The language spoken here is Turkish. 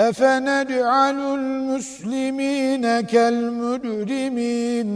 أفنجعل المسلمين كالمجرمين